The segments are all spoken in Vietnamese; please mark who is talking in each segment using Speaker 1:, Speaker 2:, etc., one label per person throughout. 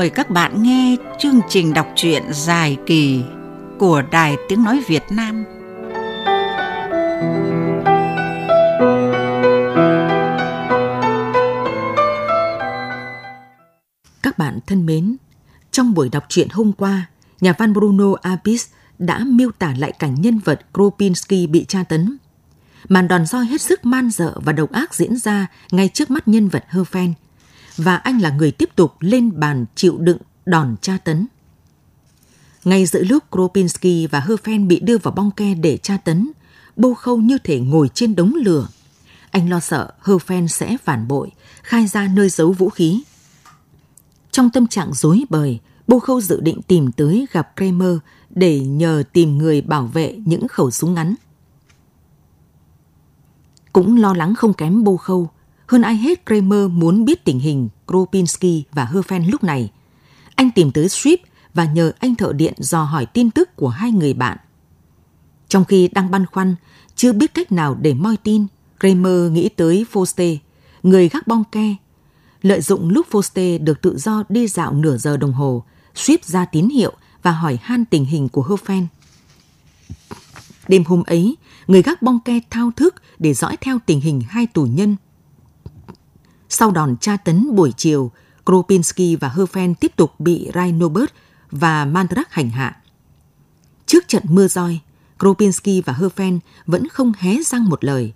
Speaker 1: mời các bạn nghe chương trình đọc truyện dài kỳ của Đài Tiếng Nói Việt Nam.
Speaker 2: Các bạn thân mến, trong buổi đọc truyện hôm qua, nhà văn Bruno Apis đã miêu tả lại cảnh nhân vật Kropinski bị tra tấn. Màn đòn roi hết sức man dợ và độc ác diễn ra ngay trước mắt nhân vật Herfen – và anh là người tiếp tục lên bàn chịu đựng đòn tra tấn. Ngay giữa lúc Kropinski và Herfen bị đưa vào bong ke để tra tấn, Bô Khâu như thể ngồi trên đống lửa. Anh lo sợ Herfen sẽ phản bội, khai ra nơi giấu vũ khí. Trong tâm trạng rối bời, Bô Khâu dự định tìm tới gặp Kramer để nhờ tìm người bảo vệ những khẩu súng ngắn. Cũng lo lắng không kém Bô Khâu, hơn ai hết, Kramer muốn biết tình hình Kropinski và Herfen lúc này. Anh tìm tới Strip và nhờ anh thợ điện dò hỏi tin tức của hai người bạn. Trong khi đang băn khoăn, chưa biết cách nào để moi tin, Kramer nghĩ tới Foster, người gác bong ke. Lợi dụng lúc Foster được tự do đi dạo nửa giờ đồng hồ, Strip ra tín hiệu và hỏi han tình hình của Herfen. Đêm hôm ấy, người gác bong ke thao thức để dõi theo tình hình hai tù nhân – sau đòn tra tấn buổi chiều, Kropinski và Herfen tiếp tục bị Reinobert và Mandrak hành hạ. Trước trận mưa roi, Kropinski và Herfen vẫn không hé răng một lời.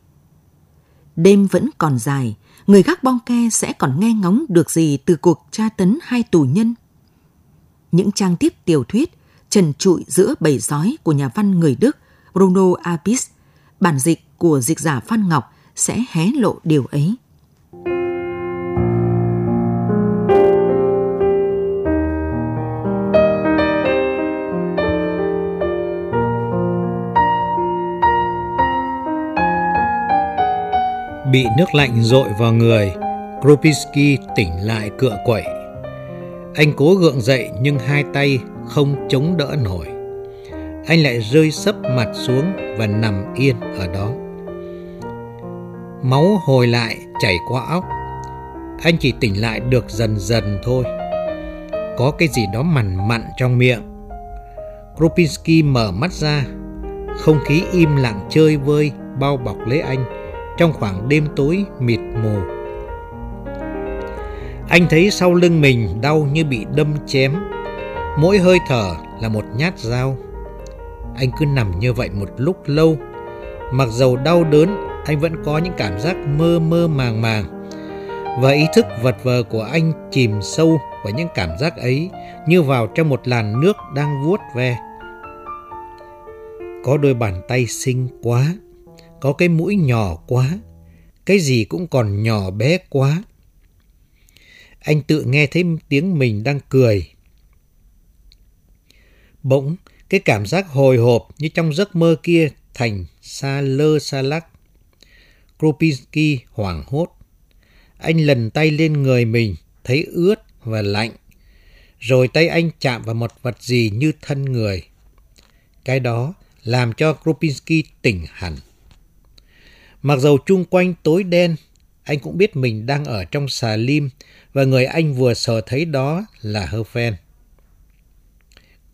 Speaker 2: Đêm vẫn còn dài, người gác bong ke sẽ còn nghe ngóng được gì từ cuộc tra tấn hai tù nhân. Những trang tiếp tiểu thuyết trần trụi giữa bầy sói của nhà văn người Đức Bruno Apis, bản dịch của dịch giả Phan Ngọc sẽ hé lộ điều ấy.
Speaker 3: Bị nước lạnh dội vào người, Kropinski tỉnh lại cựa quậy. Anh cố gượng dậy nhưng hai tay không chống đỡ nổi. Anh lại rơi sấp mặt xuống và nằm yên ở đó. Máu hồi lại chảy qua óc. Anh chỉ tỉnh lại được dần dần thôi. Có cái gì đó mằn mặn trong miệng. Kropinski mở mắt ra. Không khí im lặng chơi vơi bao bọc lấy anh trong khoảng đêm tối mịt mù. Anh thấy sau lưng mình đau như bị đâm chém, mỗi hơi thở là một nhát dao. Anh cứ nằm như vậy một lúc lâu, mặc dầu đau đớn, anh vẫn có những cảm giác mơ mơ màng màng. Và ý thức vật vờ của anh chìm sâu vào những cảm giác ấy như vào trong một làn nước đang vuốt ve. Có đôi bàn tay xinh quá, có cái mũi nhỏ quá, cái gì cũng còn nhỏ bé quá. Anh tự nghe thấy tiếng mình đang cười. Bỗng, cái cảm giác hồi hộp như trong giấc mơ kia thành xa lơ xa lắc. Kropinski hoảng hốt. Anh lần tay lên người mình, thấy ướt và lạnh. Rồi tay anh chạm vào một vật gì như thân người. Cái đó làm cho Kropinski tỉnh hẳn. Mặc dầu chung quanh tối đen, anh cũng biết mình đang ở trong xà lim và người anh vừa sờ thấy đó là Herfen.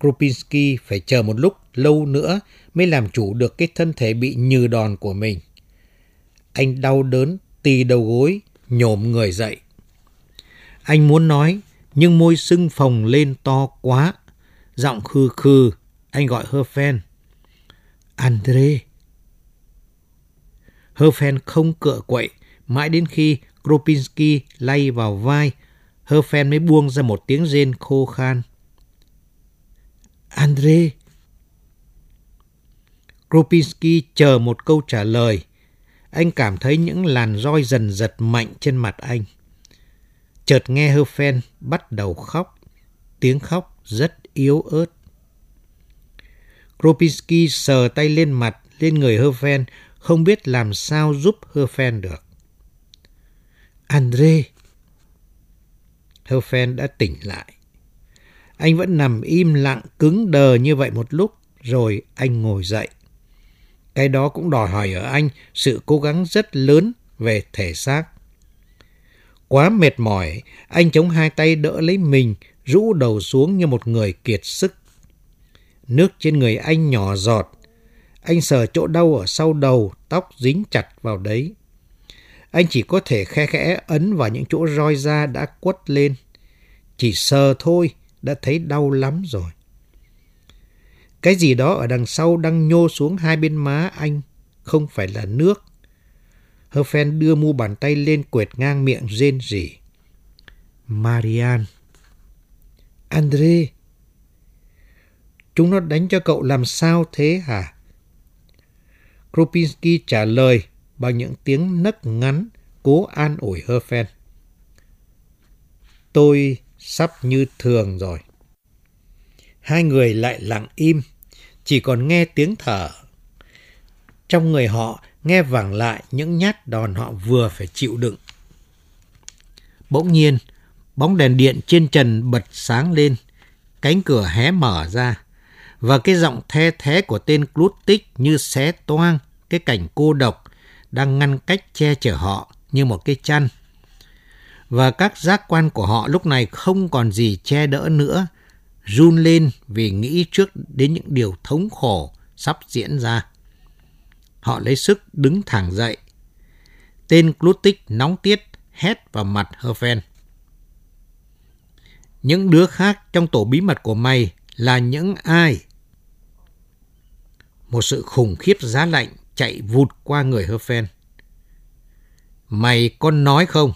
Speaker 3: Krupinski phải chờ một lúc lâu nữa mới làm chủ được cái thân thể bị nhừ đòn của mình. Anh đau đớn, tì đầu gối, nhổm người dậy. Anh muốn nói, nhưng môi sưng phồng lên to quá. Giọng khư khư, anh gọi Herfen. Andre, Herfen không cựa quậy, mãi đến khi Kropinski lay vào vai, Herfen mới buông ra một tiếng rên khô khan. Andre! Kropinski chờ một câu trả lời. Anh cảm thấy những làn roi dần giật mạnh trên mặt anh. Chợt nghe Herfen bắt đầu khóc. Tiếng khóc rất yếu ớt. Kropinski sờ tay lên mặt, lên người Herfen không biết làm sao giúp Herfen được. Andre! Herfen đã tỉnh lại. Anh vẫn nằm im lặng cứng đờ như vậy một lúc, rồi anh ngồi dậy. Cái đó cũng đòi hỏi ở anh sự cố gắng rất lớn về thể xác. Quá mệt mỏi, anh chống hai tay đỡ lấy mình, rũ đầu xuống như một người kiệt sức. Nước trên người anh nhỏ giọt. Anh sờ chỗ đau ở sau đầu, tóc dính chặt vào đấy. Anh chỉ có thể khe khẽ ấn vào những chỗ roi da đã quất lên. Chỉ sờ thôi, đã thấy đau lắm rồi. Cái gì đó ở đằng sau đang nhô xuống hai bên má anh, không phải là nước. Herfen đưa mu bàn tay lên quệt ngang miệng rên rỉ. Marian. Andre. Chúng nó đánh cho cậu làm sao thế hả? Kropinski trả lời bằng những tiếng nấc ngắn, cố an ủi Herfen. Tôi sắp như thường rồi. Hai người lại lặng im, chỉ còn nghe tiếng thở. Trong người họ nghe vẳng lại những nhát đòn họ vừa phải chịu đựng. Bỗng nhiên, bóng đèn điện trên trần bật sáng lên, cánh cửa hé mở ra, và cái giọng the thế của tên Clutic như xé toang cái cảnh cô độc đang ngăn cách che chở họ như một cái chăn. Và các giác quan của họ lúc này không còn gì che đỡ nữa, run lên vì nghĩ trước đến những điều thống khổ sắp diễn ra. Họ lấy sức đứng thẳng dậy. Tên Clutic nóng tiết hét vào mặt Herfen. Những đứa khác trong tổ bí mật của mày là những ai? Một sự khủng khiếp giá lạnh chạy vụt qua người Herfen. Mày có nói không?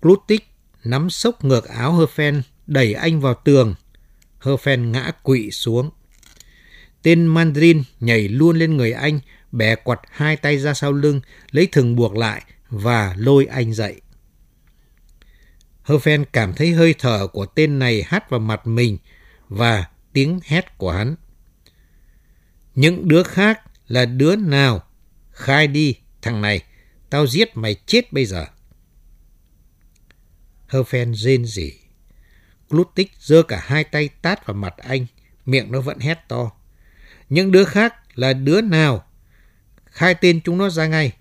Speaker 3: Clutic nắm sốc ngược áo Herfen, đẩy anh vào tường. Herfen ngã quỵ xuống. Tên Mandarin nhảy luôn lên người anh, bẻ quặt hai tay ra sau lưng, lấy thừng buộc lại và lôi anh dậy. Herfen cảm thấy hơi thở của tên này hát vào mặt mình và tiếng hét của hắn. Những đứa khác là đứa nào? Khai đi, thằng này, tao giết mày chết bây giờ. Herfen rên rỉ. Glutik giơ cả hai tay tát vào mặt anh, miệng nó vẫn hét to. Những đứa khác là đứa nào? Khai tên chúng nó ra ngay.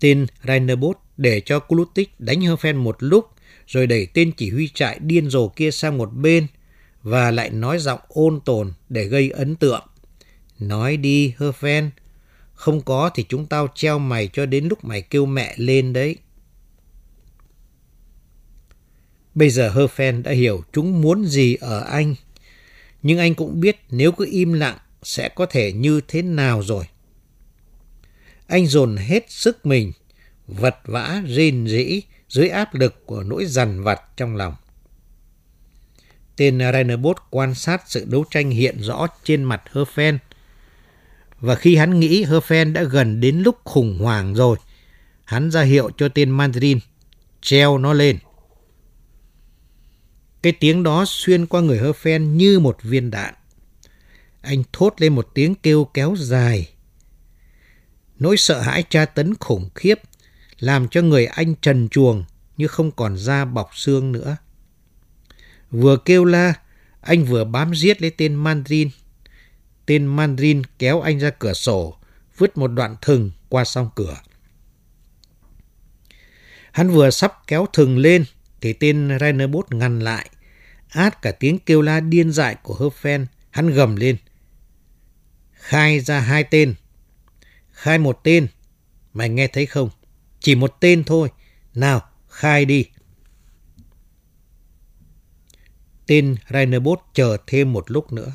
Speaker 3: Tên Rainerbos để cho Glutik đánh Herfen một lúc, rồi đẩy tên chỉ huy trại điên rồ kia sang một bên, và lại nói giọng ôn tồn để gây ấn tượng. Nói đi, Herfen, không có thì chúng tao treo mày cho đến lúc mày kêu mẹ lên đấy. Bây giờ Herfen đã hiểu chúng muốn gì ở anh. Nhưng anh cũng biết nếu cứ im lặng sẽ có thể như thế nào rồi. Anh dồn hết sức mình, vật vã rên rỉ dưới áp lực của nỗi dằn vặt trong lòng. Tên Rainerbos quan sát sự đấu tranh hiện rõ trên mặt Herfen. Và khi hắn nghĩ Herfen đã gần đến lúc khủng hoảng rồi, hắn ra hiệu cho tên Mandarin treo nó lên. Cái tiếng đó xuyên qua người Herfen như một viên đạn. Anh thốt lên một tiếng kêu kéo dài. Nỗi sợ hãi tra tấn khủng khiếp làm cho người anh trần chuồng như không còn da bọc xương nữa. Vừa kêu la, anh vừa bám giết lấy tên Mandarin. Tên Mandarin kéo anh ra cửa sổ, vứt một đoạn thừng qua song cửa. Hắn vừa sắp kéo thừng lên, thì tên Rainerbos ngăn lại. Át cả tiếng kêu la điên dại của Herfen, hắn gầm lên. Khai ra hai tên. Khai một tên. Mày nghe thấy không? Chỉ một tên thôi. Nào, khai đi. Tên Rainerbos chờ thêm một lúc nữa.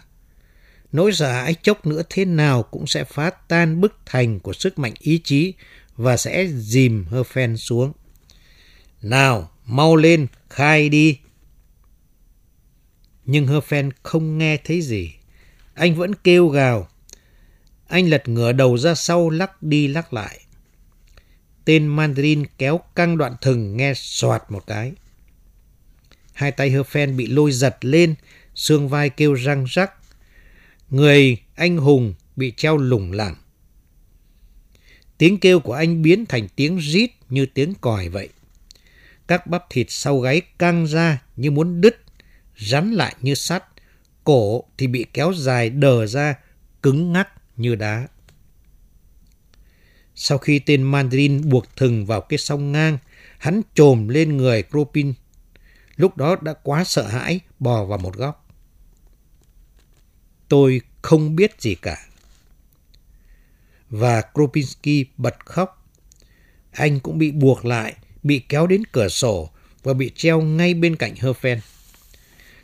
Speaker 3: Nỗi sợ hãi chốc nữa thế nào cũng sẽ phá tan bức thành của sức mạnh ý chí và sẽ dìm Herfen xuống. Nào, mau lên, khai đi. Nhưng Herfen không nghe thấy gì. Anh vẫn kêu gào. Anh lật ngửa đầu ra sau lắc đi lắc lại. Tên Mandarin kéo căng đoạn thừng nghe soạt một cái. Hai tay Herfen bị lôi giật lên, xương vai kêu răng rắc. Người anh hùng bị treo lủng lẳng. Tiếng kêu của anh biến thành tiếng rít như tiếng còi vậy. Các bắp thịt sau gáy căng ra như muốn đứt, rắn lại như sắt. Cổ thì bị kéo dài đờ ra, cứng ngắc như đá. Sau khi tên Mandarin buộc thừng vào cái song ngang, hắn trồm lên người Kropin. Lúc đó đã quá sợ hãi, bò vào một góc. Tôi không biết gì cả. Và Kropinski bật khóc. Anh cũng bị buộc lại, bị kéo đến cửa sổ và bị treo ngay bên cạnh Herfen.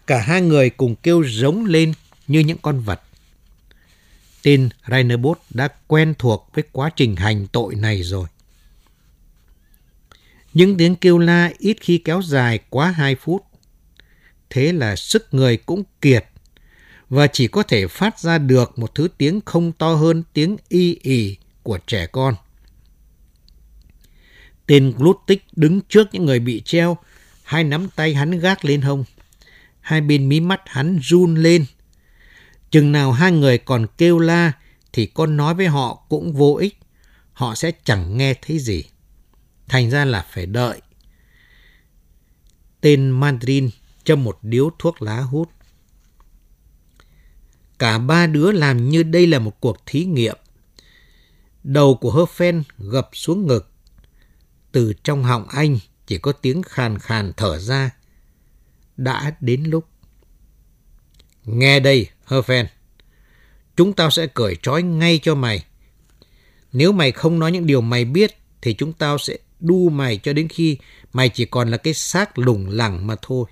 Speaker 3: Cả hai người cùng kêu giống lên như những con vật. Tên Rainerbos đã quen thuộc với quá trình hành tội này rồi. Những tiếng kêu la ít khi kéo dài quá 2 phút. Thế là sức người cũng kiệt và chỉ có thể phát ra được một thứ tiếng không to hơn tiếng y ỉ của trẻ con. Tên Glutik đứng trước những người bị treo, hai nắm tay hắn gác lên hông. Hai bên mí mắt hắn run lên. Chừng nào hai người còn kêu la thì con nói với họ cũng vô ích. Họ sẽ chẳng nghe thấy gì. Thành ra là phải đợi. Tên Mandarin châm một điếu thuốc lá hút. Cả ba đứa làm như đây là một cuộc thí nghiệm. Đầu của Herfen gập xuống ngực. Từ trong họng anh chỉ có tiếng khàn khàn thở ra. Đã đến lúc. Nghe đây, Herfen. Chúng tao sẽ cởi trói ngay cho mày. Nếu mày không nói những điều mày biết, thì chúng tao sẽ đu mày cho đến khi mày chỉ còn là cái xác lủng lẳng mà thôi.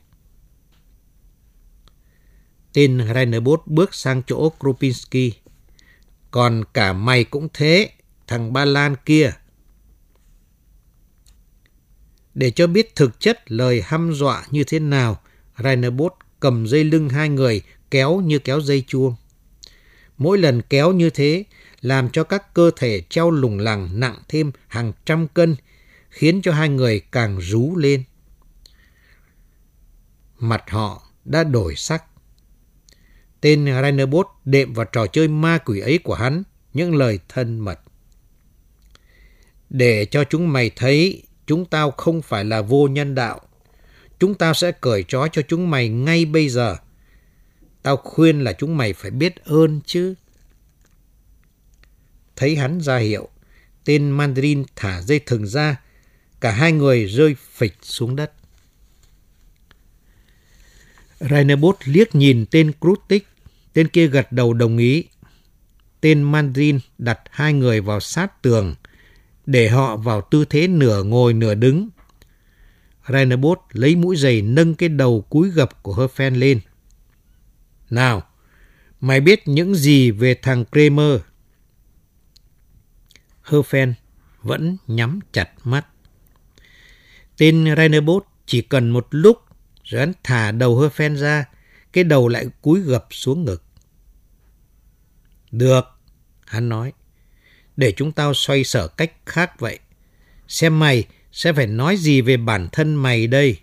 Speaker 3: Tên Rainerbos bước sang chỗ Krupinski, Còn cả mày cũng thế, thằng Ba Lan kia. Để cho biết thực chất lời hăm dọa như thế nào, Rainerbos cầm dây lưng hai người kéo như kéo dây chuông. Mỗi lần kéo như thế làm cho các cơ thể treo lủng lẳng nặng thêm hàng trăm cân, khiến cho hai người càng rú lên. Mặt họ đã đổi sắc. Tên Rainerbos đệm vào trò chơi ma quỷ ấy của hắn những lời thân mật. Để cho chúng mày thấy chúng tao không phải là vô nhân đạo. Chúng tao sẽ cởi trói cho chúng mày ngay bây giờ. Tao khuyên là chúng mày phải biết ơn chứ. Thấy hắn ra hiệu, tên Mandarin thả dây thừng ra, cả hai người rơi phịch xuống đất. Rainerbos liếc nhìn tên Krutik Tên kia gật đầu đồng ý. Tên Mandrin đặt hai người vào sát tường, để họ vào tư thế nửa ngồi nửa đứng. Rainerbos lấy mũi giày nâng cái đầu cúi gập của Herfen lên. Nào, mày biết những gì về thằng Kramer? Herfen vẫn nhắm chặt mắt. Tên Rainerbos chỉ cần một lúc rồi hắn thả đầu Herfen ra cái đầu lại cúi gập xuống ngực. Được, hắn nói, để chúng tao xoay sở cách khác vậy. Xem mày sẽ phải nói gì về bản thân mày đây.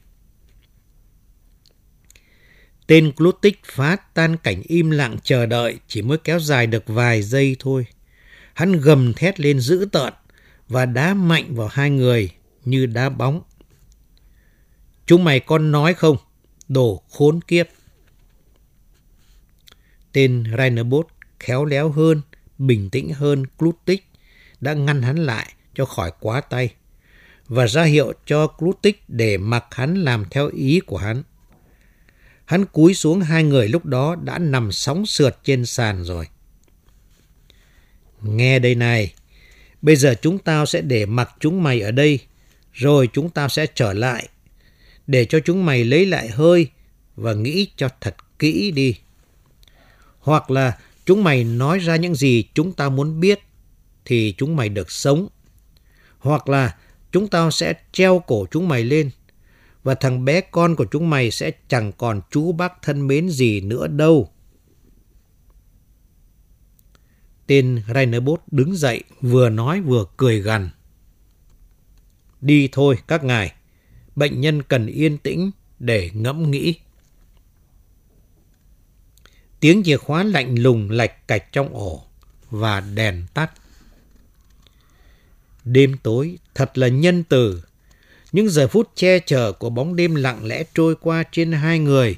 Speaker 3: Tên Clutic phá tan cảnh im lặng chờ đợi chỉ mới kéo dài được vài giây thôi. Hắn gầm thét lên dữ tợn và đá mạnh vào hai người như đá bóng. Chúng mày con nói không? Đồ khốn kiếp. Tên Rainerbos khéo léo hơn, bình tĩnh hơn Klutik đã ngăn hắn lại cho khỏi quá tay và ra hiệu cho Klutik để mặc hắn làm theo ý của hắn. Hắn cúi xuống hai người lúc đó đã nằm sóng sượt trên sàn rồi. Nghe đây này, bây giờ chúng tao sẽ để mặc chúng mày ở đây, rồi chúng tao sẽ trở lại, để cho chúng mày lấy lại hơi và nghĩ cho thật kỹ đi hoặc là chúng mày nói ra những gì chúng ta muốn biết thì chúng mày được sống. Hoặc là chúng tao sẽ treo cổ chúng mày lên và thằng bé con của chúng mày sẽ chẳng còn chú bác thân mến gì nữa đâu. Tên Rainerbos đứng dậy vừa nói vừa cười gằn. Đi thôi các ngài, bệnh nhân cần yên tĩnh để ngẫm nghĩ. Tiếng chìa khóa lạnh lùng lạch cạch trong ổ và đèn tắt. Đêm tối, thật là nhân từ. Những giờ phút che chở của bóng đêm lặng lẽ trôi qua trên hai người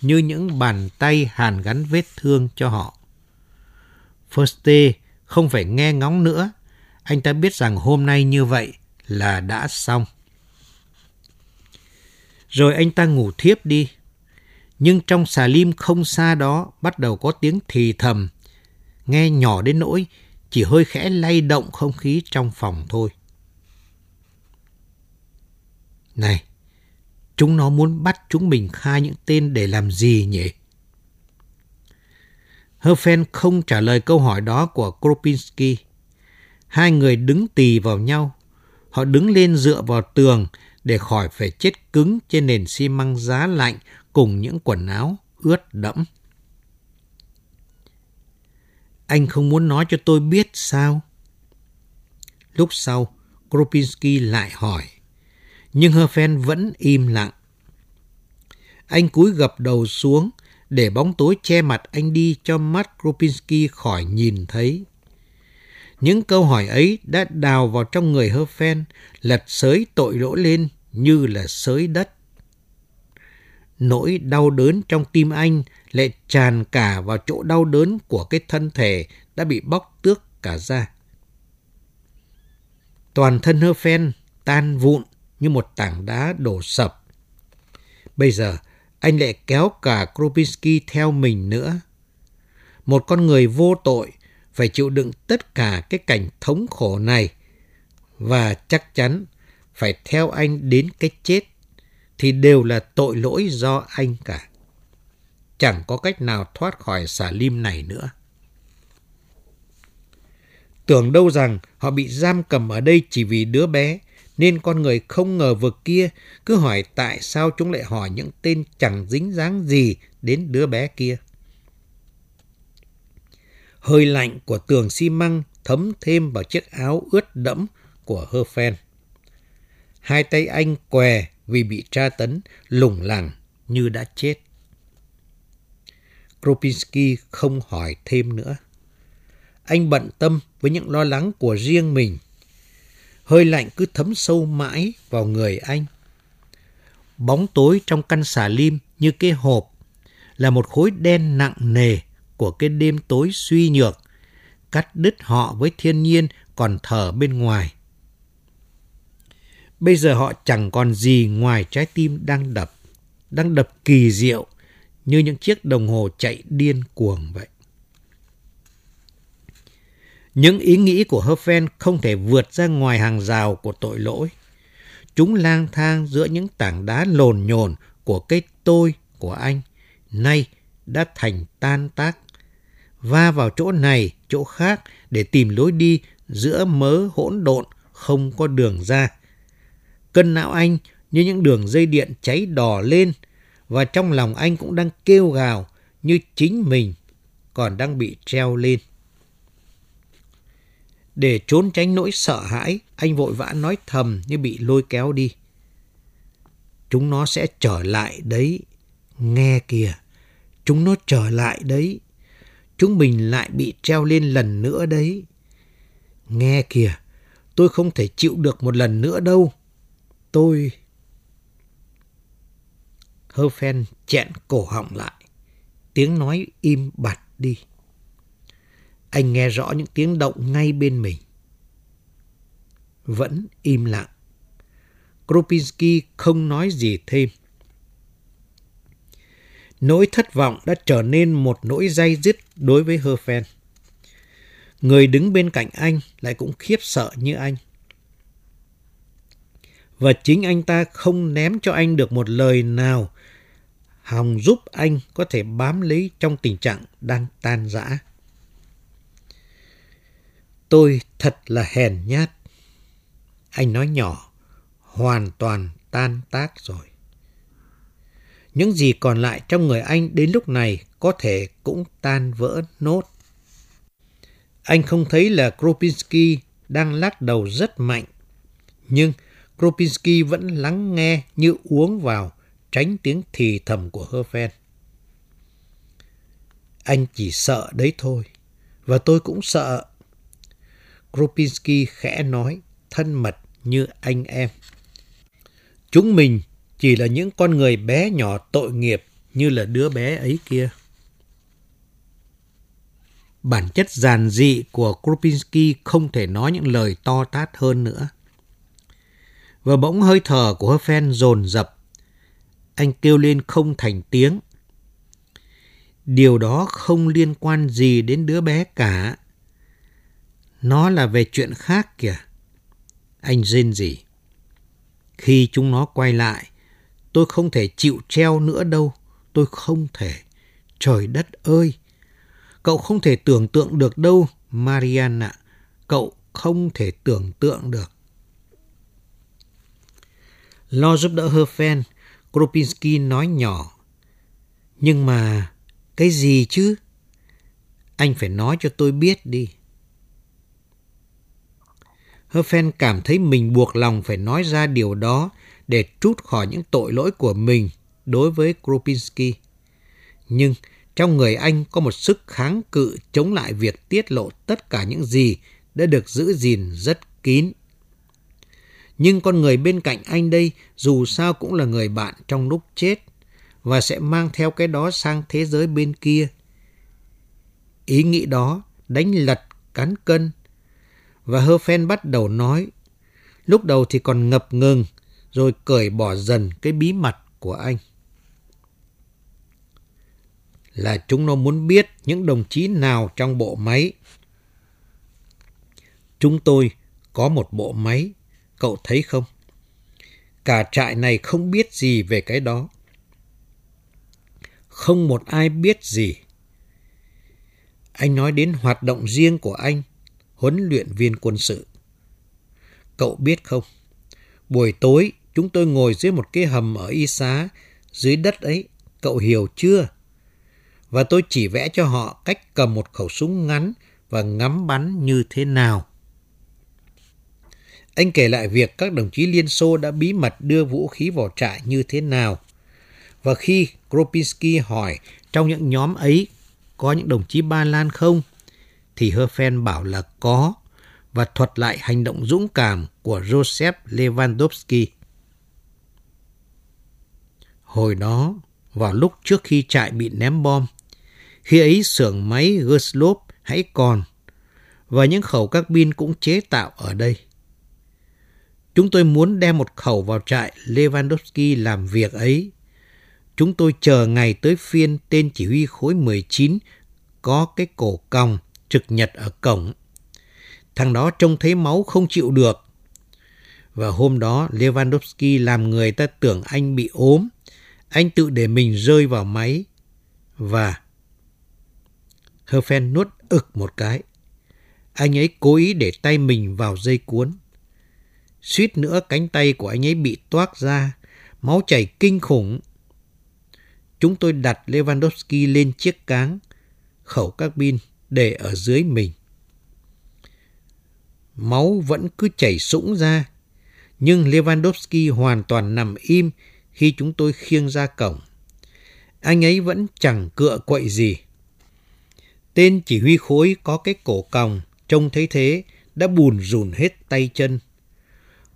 Speaker 3: như những bàn tay hàn gắn vết thương cho họ. Firste không phải nghe ngóng nữa. Anh ta biết rằng hôm nay như vậy là đã xong. Rồi anh ta ngủ thiếp đi. Nhưng trong xà lim không xa đó bắt đầu có tiếng thì thầm, nghe nhỏ đến nỗi chỉ hơi khẽ lay động không khí trong phòng thôi. Này, chúng nó muốn bắt chúng mình khai những tên để làm gì nhỉ? Herfen không trả lời câu hỏi đó của Kropinski. Hai người đứng tì vào nhau. Họ đứng lên dựa vào tường để khỏi phải chết cứng trên nền xi măng giá lạnh cùng những quần áo ướt đẫm. Anh không muốn nói cho tôi biết sao? Lúc sau, Kropinski lại hỏi. Nhưng Herfen vẫn im lặng. Anh cúi gập đầu xuống để bóng tối che mặt anh đi cho mắt Kropinski khỏi nhìn thấy. Những câu hỏi ấy đã đào vào trong người hơ phen lật sới tội lỗi lên như là sới đất. Nỗi đau đớn trong tim anh lại tràn cả vào chỗ đau đớn của cái thân thể đã bị bóc tước cả ra. Toàn thân hơ phen tan vụn như một tảng đá đổ sập. Bây giờ, anh lại kéo cả Krupinski theo mình nữa. Một con người vô tội phải chịu đựng tất cả cái cảnh thống khổ này và chắc chắn phải theo anh đến cái chết thì đều là tội lỗi do anh cả. Chẳng có cách nào thoát khỏi xà lim này nữa. Tưởng đâu rằng họ bị giam cầm ở đây chỉ vì đứa bé, nên con người không ngờ vực kia cứ hỏi tại sao chúng lại hỏi những tên chẳng dính dáng gì đến đứa bé kia. Hơi lạnh của tường xi măng thấm thêm vào chiếc áo ướt đẫm của Hơ Phen. Hai tay anh què vì bị tra tấn, lủng lẳng như đã chết. Kropinski không hỏi thêm nữa. Anh bận tâm với những lo lắng của riêng mình. Hơi lạnh cứ thấm sâu mãi vào người anh. Bóng tối trong căn xà lim như cái hộp là một khối đen nặng nề của cái đêm tối suy nhược, cắt đứt họ với thiên nhiên còn thở bên ngoài. Bây giờ họ chẳng còn gì ngoài trái tim đang đập, đang đập kỳ diệu như những chiếc đồng hồ chạy điên cuồng vậy. Những ý nghĩ của Herfen không thể vượt ra ngoài hàng rào của tội lỗi. Chúng lang thang giữa những tảng đá lồn nhồn của cái tôi của anh, nay đã thành tan tác. Va vào chỗ này, chỗ khác để tìm lối đi giữa mớ hỗn độn không có đường ra. Cân não anh như những đường dây điện cháy đỏ lên và trong lòng anh cũng đang kêu gào như chính mình còn đang bị treo lên. Để trốn tránh nỗi sợ hãi, anh vội vã nói thầm như bị lôi kéo đi. Chúng nó sẽ trở lại đấy. Nghe kìa, chúng nó trở lại đấy. Chúng mình lại bị treo lên lần nữa đấy. Nghe kìa, tôi không thể chịu được một lần nữa đâu. Tôi... Hơ phen chẹn cổ họng lại. Tiếng nói im bặt đi. Anh nghe rõ những tiếng động ngay bên mình. Vẫn im lặng. Kropinski không nói gì thêm. Nỗi thất vọng đã trở nên một nỗi dây dứt đối với Herfen. Người đứng bên cạnh anh lại cũng khiếp sợ như anh. Và chính anh ta không ném cho anh được một lời nào hòng giúp anh có thể bám lấy trong tình trạng đang tan rã. Tôi thật là hèn nhát. Anh nói nhỏ, hoàn toàn tan tác rồi. Những gì còn lại trong người anh đến lúc này có thể cũng tan vỡ nốt. Anh không thấy là Kropinski đang lắc đầu rất mạnh, nhưng Kropinski vẫn lắng nghe như uống vào, tránh tiếng thì thầm của Herfen. Anh chỉ sợ đấy thôi, và tôi cũng sợ. Kropinski khẽ nói, thân mật như anh em. Chúng mình chỉ là những con người bé nhỏ tội nghiệp như là đứa bé ấy kia. Bản chất giàn dị của Kropinski không thể nói những lời to tát hơn nữa. Và bỗng hơi thở của Herfen dồn dập. Anh kêu lên không thành tiếng. Điều đó không liên quan gì đến đứa bé cả. Nó là về chuyện khác kìa. Anh rên gì? Khi chúng nó quay lại, tôi không thể chịu treo nữa đâu. Tôi không thể. Trời đất ơi! Cậu không thể tưởng tượng được đâu, Mariana. Cậu không thể tưởng tượng được. Lo giúp đỡ Herfen, Kropinski nói nhỏ. Nhưng mà, cái gì chứ? Anh phải nói cho tôi biết đi. Herfen cảm thấy mình buộc lòng phải nói ra điều đó để trút khỏi những tội lỗi của mình đối với Kropinski. Nhưng trong người anh có một sức kháng cự chống lại việc tiết lộ tất cả những gì đã được giữ gìn rất kín. Nhưng con người bên cạnh anh đây dù sao cũng là người bạn trong lúc chết và sẽ mang theo cái đó sang thế giới bên kia. Ý nghĩ đó đánh lật cán cân và Hơ Phen bắt đầu nói. Lúc đầu thì còn ngập ngừng rồi cởi bỏ dần cái bí mật của anh. Là chúng nó muốn biết những đồng chí nào trong bộ máy. Chúng tôi có một bộ máy Cậu thấy không? Cả trại này không biết gì về cái đó. Không một ai biết gì. Anh nói đến hoạt động riêng của anh, huấn luyện viên quân sự. Cậu biết không? Buổi tối chúng tôi ngồi dưới một cái hầm ở Y Xá, dưới đất ấy, cậu hiểu chưa? Và tôi chỉ vẽ cho họ cách cầm một khẩu súng ngắn và ngắm bắn như thế nào. Anh kể lại việc các đồng chí Liên Xô đã bí mật đưa vũ khí vào trại như thế nào. Và khi Kropinski hỏi trong những nhóm ấy có những đồng chí Ba Lan không, thì Herfen bảo là có và thuật lại hành động dũng cảm của Joseph Lewandowski. Hồi đó, vào lúc trước khi trại bị ném bom, khi ấy xưởng máy Gerslop hãy còn và những khẩu các pin cũng chế tạo ở đây. Chúng tôi muốn đem một khẩu vào trại Lewandowski làm việc ấy. Chúng tôi chờ ngày tới phiên tên chỉ huy khối 19 có cái cổ còng trực nhật ở cổng. Thằng đó trông thấy máu không chịu được. Và hôm đó Lewandowski làm người ta tưởng anh bị ốm. Anh tự để mình rơi vào máy. Và Herfen nuốt ực một cái. Anh ấy cố ý để tay mình vào dây cuốn. Suýt nữa cánh tay của anh ấy bị toát ra, máu chảy kinh khủng. Chúng tôi đặt Lewandowski lên chiếc cáng, khẩu các để ở dưới mình. Máu vẫn cứ chảy sũng ra, nhưng Lewandowski hoàn toàn nằm im khi chúng tôi khiêng ra cổng. Anh ấy vẫn chẳng cựa quậy gì. Tên chỉ huy khối có cái cổ còng, trông thấy thế, đã bùn rùn hết tay chân.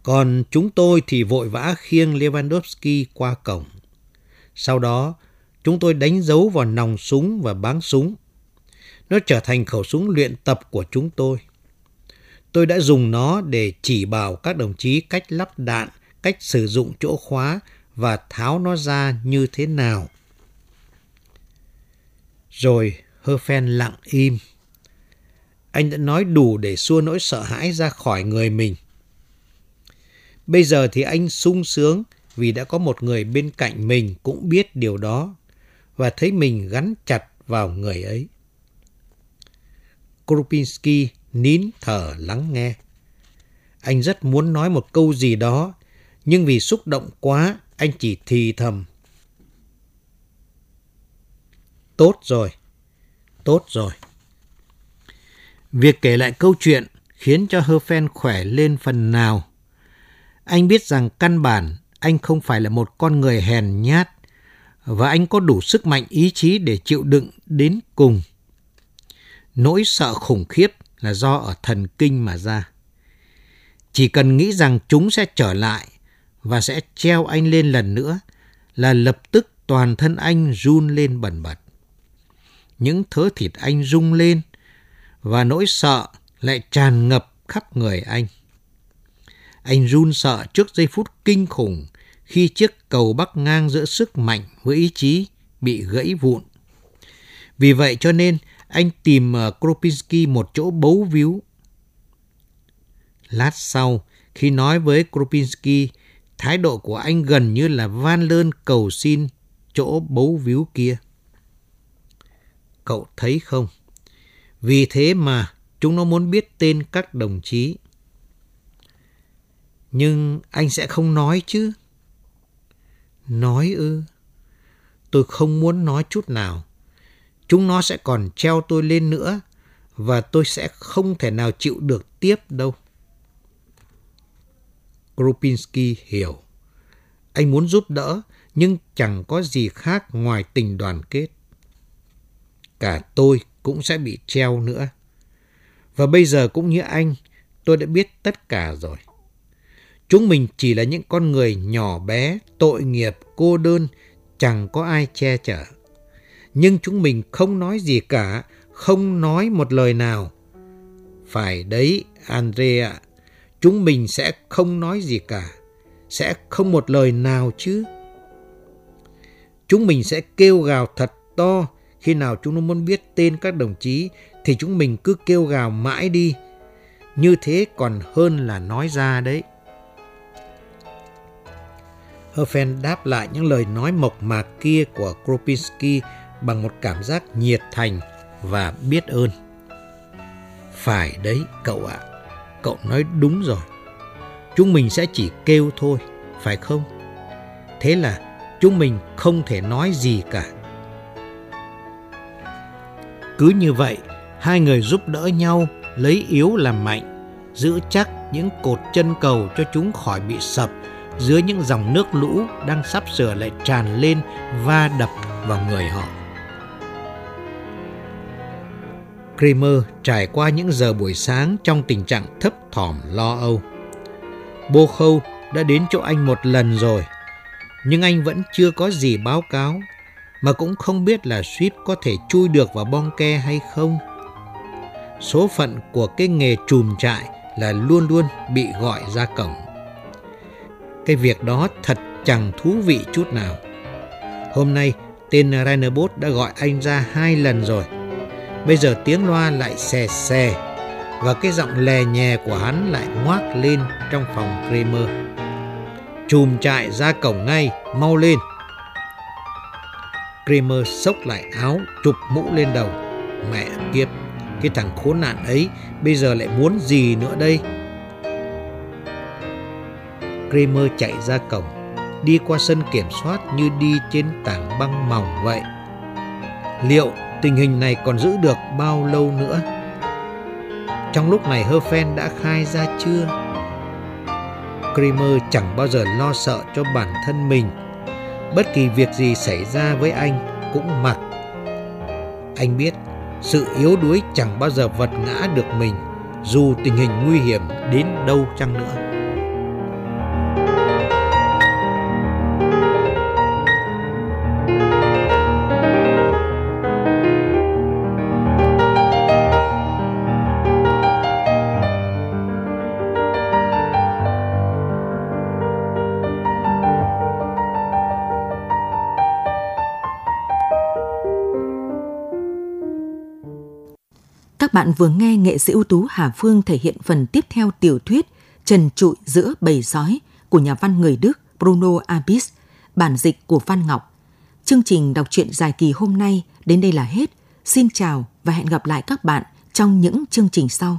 Speaker 3: Còn chúng tôi thì vội vã khiêng Lewandowski qua cổng. Sau đó, chúng tôi đánh dấu vào nòng súng và báng súng. Nó trở thành khẩu súng luyện tập của chúng tôi. Tôi đã dùng nó để chỉ bảo các đồng chí cách lắp đạn, cách sử dụng chỗ khóa và tháo nó ra như thế nào. Rồi Herfen lặng im. Anh đã nói đủ để xua nỗi sợ hãi ra khỏi người mình. Bây giờ thì anh sung sướng vì đã có một người bên cạnh mình cũng biết điều đó và thấy mình gắn chặt vào người ấy. Kropinski nín thở lắng nghe. Anh rất muốn nói một câu gì đó, nhưng vì xúc động quá, anh chỉ thì thầm. Tốt rồi, tốt rồi. Việc kể lại câu chuyện khiến cho Herfen khỏe lên phần nào. Anh biết rằng căn bản anh không phải là một con người hèn nhát và anh có đủ sức mạnh ý chí để chịu đựng đến cùng. Nỗi sợ khủng khiếp là do ở thần kinh mà ra. Chỉ cần nghĩ rằng chúng sẽ trở lại và sẽ treo anh lên lần nữa là lập tức toàn thân anh run lên bần bật. Những thớ thịt anh rung lên và nỗi sợ lại tràn ngập khắp người anh. Anh run sợ trước giây phút kinh khủng khi chiếc cầu bắc ngang giữa sức mạnh với ý chí bị gãy vụn. Vì vậy cho nên anh tìm ở Kropinski một chỗ bấu víu. Lát sau, khi nói với Kropinski, thái độ của anh gần như là van lơn cầu xin chỗ bấu víu kia. Cậu thấy không? Vì thế mà chúng nó muốn biết tên các đồng chí. Nhưng anh sẽ không nói chứ? Nói ư? Tôi không muốn nói chút nào. Chúng nó sẽ còn treo tôi lên nữa và tôi sẽ không thể nào chịu được tiếp đâu. Kropinski hiểu. Anh muốn giúp đỡ nhưng chẳng có gì khác ngoài tình đoàn kết. Cả tôi cũng sẽ bị treo nữa. Và bây giờ cũng như anh, tôi đã biết tất cả rồi. Chúng mình chỉ là những con người nhỏ bé, tội nghiệp, cô đơn, chẳng có ai che chở. Nhưng chúng mình không nói gì cả, không nói một lời nào. Phải đấy, Andrea, chúng mình sẽ không nói gì cả, sẽ không một lời nào chứ. Chúng mình sẽ kêu gào thật to, khi nào chúng nó muốn biết tên các đồng chí thì chúng mình cứ kêu gào mãi đi. Như thế còn hơn là nói ra đấy. Herfen đáp lại những lời nói mộc mạc kia của Kropinski bằng một cảm giác nhiệt thành và biết ơn. Phải đấy cậu ạ, cậu nói đúng rồi. Chúng mình sẽ chỉ kêu thôi, phải không? Thế là chúng mình không thể nói gì cả. Cứ như vậy, hai người giúp đỡ nhau lấy yếu làm mạnh, giữ chắc những cột chân cầu cho chúng khỏi bị sập dưới những dòng nước lũ đang sắp sửa lại tràn lên va đập vào người họ. Kramer trải qua những giờ buổi sáng trong tình trạng thấp thỏm lo âu. Bô Khâu đã đến chỗ anh một lần rồi, nhưng anh vẫn chưa có gì báo cáo, mà cũng không biết là Swift có thể chui được vào bong ke hay không. Số phận của cái nghề trùm trại là luôn luôn bị gọi ra cổng. Cái việc đó thật chẳng thú vị chút nào. Hôm nay, tên Rainerbos đã gọi anh ra hai lần rồi. Bây giờ tiếng loa lại xè xè và cái giọng lè nhè của hắn lại ngoác lên trong phòng Kramer. Chùm chạy ra cổng ngay, mau lên. Kramer sốc lại áo, chụp mũ lên đầu. Mẹ kiếp, cái thằng khốn nạn ấy bây giờ lại muốn gì nữa đây? Kramer chạy ra cổng, đi qua sân kiểm soát như đi trên tảng băng mỏng vậy. Liệu tình hình này còn giữ được bao lâu nữa? Trong lúc này Hơ Phen đã khai ra chưa? Kramer chẳng bao giờ lo sợ cho bản thân mình. Bất kỳ việc gì xảy ra với anh cũng mặc. Anh biết, sự yếu đuối chẳng bao giờ vật ngã được mình, dù tình hình nguy hiểm đến đâu chăng nữa.
Speaker 2: Bạn vừa nghe nghệ sĩ ưu tú Hà Phương thể hiện phần tiếp theo tiểu thuyết Trần trụi giữa bầy sói của nhà văn người Đức Bruno Abis, bản dịch của Phan Ngọc. Chương trình đọc truyện dài kỳ hôm nay đến đây là hết. Xin chào và hẹn gặp lại các bạn trong những chương trình sau.